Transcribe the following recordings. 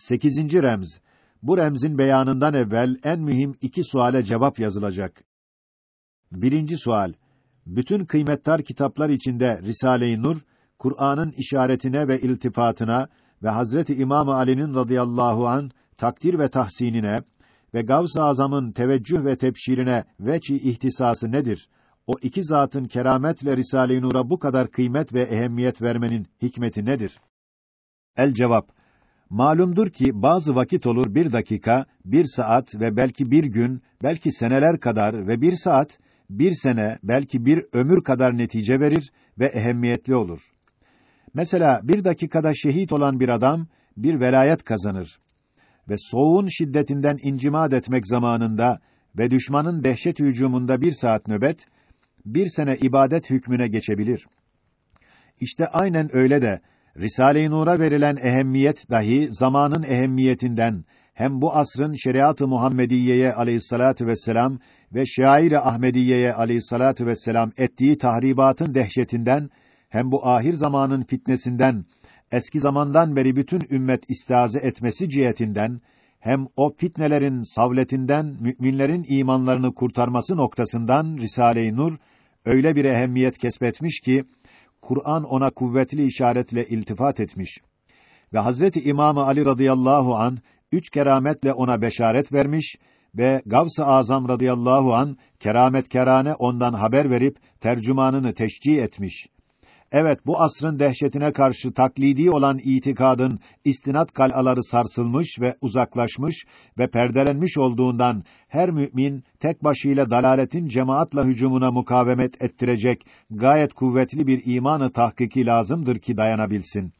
Sekizinci remz. Bu remzin beyanından evvel en mühim iki suale cevap yazılacak. Birinci sual. Bütün kıymettar kitaplar içinde Risale-i Nur, Kur'an'ın işaretine ve iltifatına ve Hazreti İmam Ali'nin radıyallahu an takdir ve tahsinine ve Gavs-ı Azam'ın teveccüh ve tebşirine veçi ihtisası nedir? O iki zatın kerametle Risale-i Nur'a bu kadar kıymet ve ehemmiyet vermenin hikmeti nedir? El cevap. Malumdur ki bazı vakit olur bir dakika, bir saat ve belki bir gün, belki seneler kadar ve bir saat, bir sene, belki bir ömür kadar netice verir ve ehemmiyetli olur. Mesela bir dakikada şehit olan bir adam, bir velayet kazanır. Ve soğuğun şiddetinden incimad etmek zamanında ve düşmanın dehşet hücumunda bir saat nöbet, bir sene ibadet hükmüne geçebilir. İşte aynen öyle de, Risale-i Nur'a verilen ehemmiyet dahi zamanın ehemmiyetinden hem bu asrın şeriat-ı Muhammediyeye aleyhissalatu vesselam ve şair-i Ahmediyeye aleyhissalatu vesselam ettiği tahribatın dehşetinden hem bu ahir zamanın fitnesinden eski zamandan beri bütün ümmet istiaze etmesi cihetinden hem o fitnelerin savletinden müminlerin imanlarını kurtarması noktasından Risale-i Nur öyle bir ehemmiyet kesbetmiş ki Kur'an ona kuvvetli işaretle iltifat etmiş ve Hazreti İmam Ali radıyallahu an üç kerametle ona beşaret vermiş ve Gavs-ı Azam radıyallahu an keramet kerane ondan haber verip tercümanını teşcih etmiş. Evet bu asrın dehşetine karşı taklidi olan itikadın istinat kalaları sarsılmış ve uzaklaşmış ve perdelenmiş olduğundan her mümin tek başıyla dalaletin cemaatla hücumuna mukavemet ettirecek gayet kuvvetli bir imanı tahkiki lazımdır ki dayanabilsin.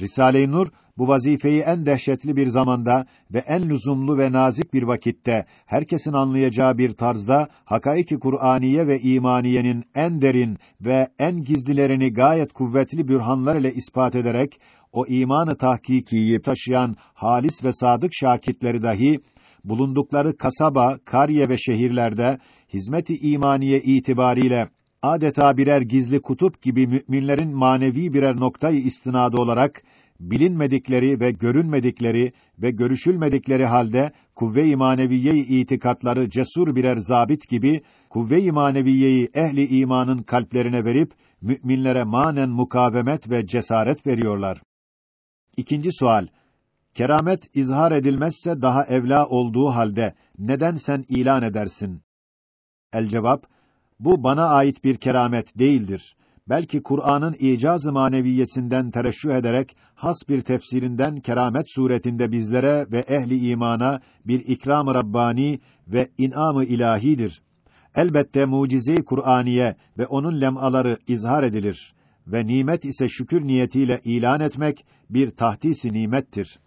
Risale-i Nur bu vazifeyi en dehşetli bir zamanda ve en lüzumlu ve nazik bir vakitte herkesin anlayacağı bir tarzda hakaiki Kur'aniye ve imaniyenin en derin ve en gizlilerini gayet kuvvetli bürhanlar ile ispat ederek o imanı tahkikiyi taşıyan halis ve sadık şakitleri dahi bulundukları kasaba, kariye ve şehirlerde hizmet-i imaniye itibariyle adeta birer gizli kutup gibi müminlerin manevi birer noktayı istinadı olarak bilinmedikleri ve görünmedikleri ve görüşülmedikleri halde kuvve-i maneviye-i itikatları cesur birer zabit gibi kuvve-i maneviyeyi ehli imanın kalplerine verip müminlere manen mukavemet ve cesaret veriyorlar. İkinci sual. Keramet izhar edilmezse daha evla olduğu halde neden sen ilan edersin? El cevap: Bu bana ait bir keramet değildir belki Kur'an'ın icaz-ı maneviyesinden tereşşüh ederek has bir tefsirinden keramet suretinde bizlere ve ehli imana bir ikram-ı rabbani ve in'am-ı ilahidir. Elbette mucize-i Kur'aniye ve onun lemaları izhar edilir ve nimet ise şükür niyetiyle ilan etmek bir tahdisi nimettir.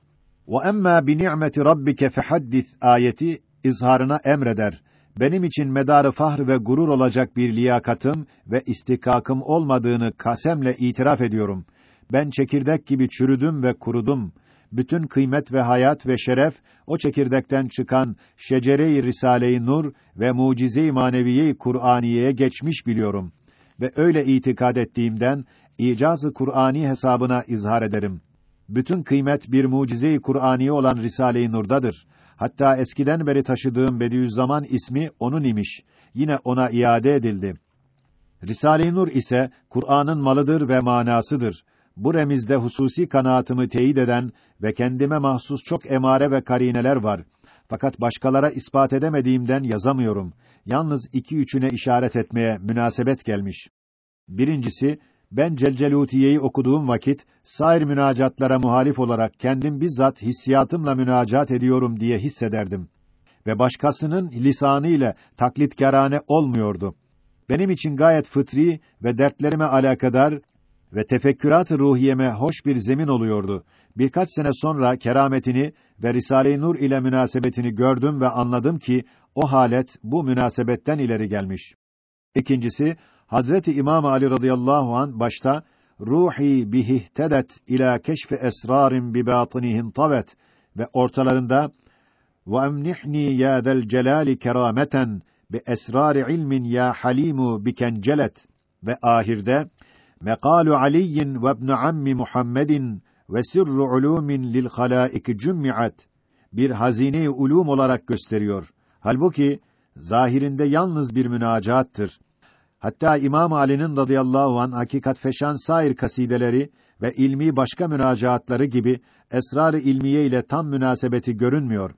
Ve emma bi ni'meti rabbike fehaddis ayeti izharına emreder benim için medarı fahr ve gurur olacak bir liyakatım ve istikakım olmadığını kasemle itiraf ediyorum. Ben çekirdek gibi çürüdüm ve kurudum. Bütün kıymet ve hayat ve şeref o çekirdekten çıkan şecere-i Risale-i Nur ve mucize-i maneviye-i Kur'aniye'ye geçmiş biliyorum ve öyle itikad ettiğimden icazı Kur'ani hesabına izhar ederim. Bütün kıymet bir mucize-i Kur'ani olan Risale-i Nur'dadır. Hatta eskiden beri taşıdığım Bediüzzaman ismi onun imiş. Yine ona iade edildi. Risale-i Nur ise Kur'an'ın malıdır ve manasıdır. Bu remizde hususi kanaatımı teyit eden ve kendime mahsus çok emare ve karineler var. Fakat başkalara ispat edemediğimden yazamıyorum. Yalnız iki üçüne işaret etmeye münasebet gelmiş. Birincisi, ben Celcelutiye'yi okuduğum vakit sair münacatlara muhalif olarak kendim bizzat hissiyatımla münacat ediyorum diye hissederdim ve başkasının lisanı ile taklitkarane olmuyordu. Benim için gayet fıtri ve dertlerime alakadar ve tefekkürat-ı ruhiyeme hoş bir zemin oluyordu. Birkaç sene sonra kerametini ve Risale-i Nur ile münasebetini gördüm ve anladım ki o halet bu münasebetten ileri gelmiş. İkincisi Hazreti İmam Ali radıyallahu an başta ruhi bihhtedet ila keşfi esrarin bi batinihin tavet ve ortalarında ve emnihni ya zel celali kerameten bi esrar ilmin ya halimu bikencelet ve ahirde mekalu aliyin ve ibn ammi Muhammedin ve sirru ulumin lil halaik cummiat bir hazine-i ulum olarak gösteriyor. Halbuki zahirinde yalnız bir münacaattır. Hatta İmam Ali'nin radıyallahu an hakikat feşan sair kasideleri ve ilmi başka münacaatları gibi esrar-ı ilmiye ile tam münasebeti görünmüyor.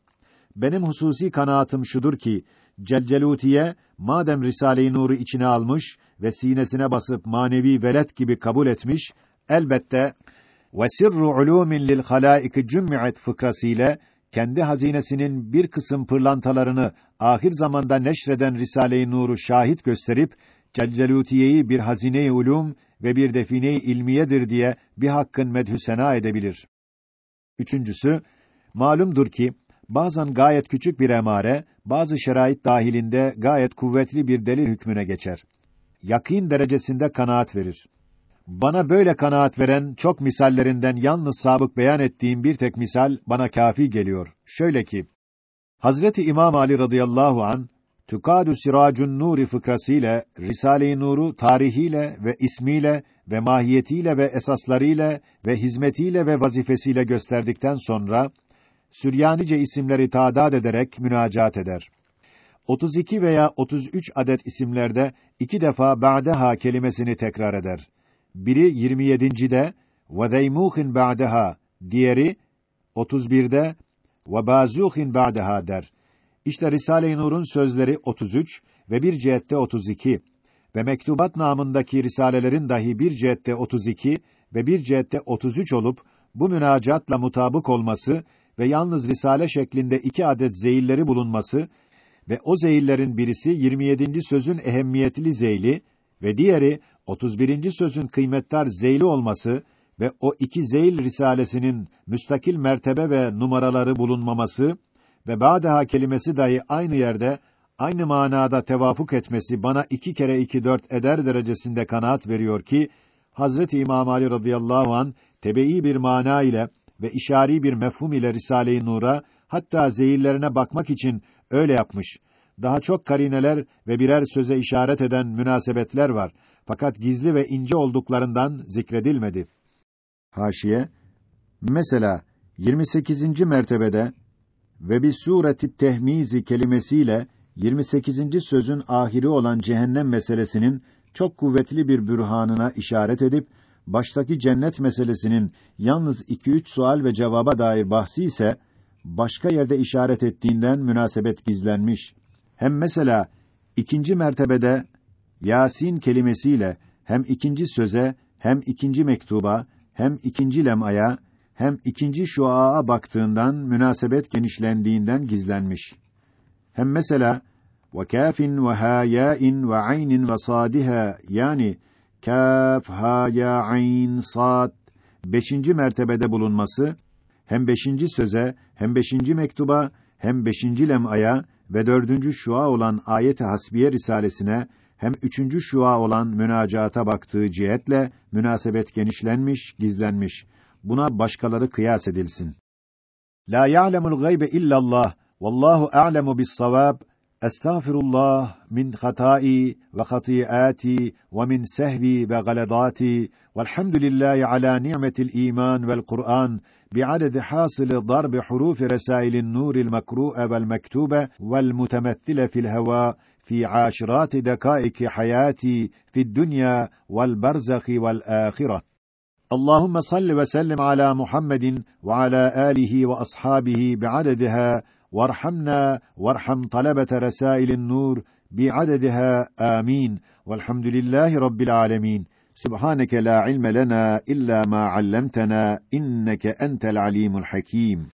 Benim hususi kanaatim şudur ki Celcelutiye madem Risale-i Nur'u içine almış ve sinesine basıp manevi velet gibi kabul etmiş, elbette ve sirru ulumin lil halaik cummi'at fıkrası ile kendi hazinesinin bir kısım pırlantalarını ahir zamanda neşreden Risale-i Nur'u şahit gösterip Celcelutiye'yi bir hazine-i ulum ve bir define-i ilmiyedir diye bir hakkın medhü sena edebilir. Üçüncüsü, malumdur ki bazen gayet küçük bir emare, bazı şerait dahilinde gayet kuvvetli bir delil hükmüne geçer. Yakîn derecesinde kanaat verir. Bana böyle kanaat veren çok misallerinden yalnız sabık beyan ettiğim bir tek misal bana kafi geliyor. Şöyle ki, Hazreti İmam Ali radıyallahu an Tukadu Siracun Nuri fıkrasıyla Risale-i Nur'u tarihiyle ve ismiyle ve mahiyetiyle ve esaslarıyla ve hizmetiyle ve vazifesiyle gösterdikten sonra Süryanice isimleri tadat ederek münacaat eder. 32 veya 33 adet isimlerde iki defa ba'deha kelimesini tekrar eder. Biri 27.de ve zeymuhin ba'deha, diğeri 31'de ve bazuhin ba'deha der. İşte Risale-i Nur'un sözleri 33 ve bir cihette 32 ve mektubat namındaki risalelerin dahi bir cihette 32 ve bir cihette 33 olup bu münacatla mutabık olması ve yalnız risale şeklinde iki adet zeyilleri bulunması ve o zeyillerin birisi 27. sözün ehemmiyetli zeyli ve diğeri 31. sözün kıymetdar zeyli olması ve o iki zeyl risalesinin müstakil mertebe ve numaraları bulunmaması ve ba'daha kelimesi dahi aynı yerde aynı manada tevafuk etmesi bana iki kere iki dört eder derecesinde kanaat veriyor ki Hazreti İmam Ali radıyallahu an tebeî bir mana ile ve işari bir mefhum ile Risale-i Nur'a hatta zeyillerine bakmak için öyle yapmış. Daha çok karineler ve birer söze işaret eden münasebetler var. Fakat gizli ve ince olduklarından zikredilmedi. Haşiye Mesela 28. mertebede ve bir sureti tehmizi kelimesiyle 28. sözün ahiri olan cehennem meselesinin çok kuvvetli bir bürhanına işaret edip baştaki cennet meselesinin yalnız iki üç sual ve cevaba dair bahsi ise başka yerde işaret ettiğinden münasebet gizlenmiş. Hem mesela ikinci mertebede Yasin kelimesiyle hem ikinci söze hem ikinci mektuba hem ikinci lemaya hem ikinci şuaa baktığından münasebet genişlendiğinden gizlenmiş. Hem mesela ve aynin ve sadiha yani kaf ha ya ayn sad beşinci mertebede bulunması hem beşinci söze hem beşinci mektuba hem beşinci lem'aya ve dördüncü şua olan ayet-i hasbiye risalesine hem üçüncü şua olan münacata baktığı cihetle münasebet genişlenmiş, gizlenmiş. Buna başkaları kıyas edilsin. La ya'lemul gaybe illallah. Vallahu a'lemu bis-savab. Estağfirullah min hata'i ve hati'ati ve min sehvi ve galadati. Velhamdülillahi ala ni'metil iman vel Kur'an بعدد حاصل ضرب حروف رسائل النور المقروءة والمكتوبة والمتمثلة في الهواء في عاشرات دقائق حياتي في الدنيا والبرزخ والآخرة اللهم صل وسلم على محمد وعلى آله وأصحابه بعددها وارحمنا وارحم طلبة رسائل النور بعددها آمين. والحمد لله رب العالمين. سبحانك لا علم لنا إلا ما علمتنا إنك أنت العليم الحكيم.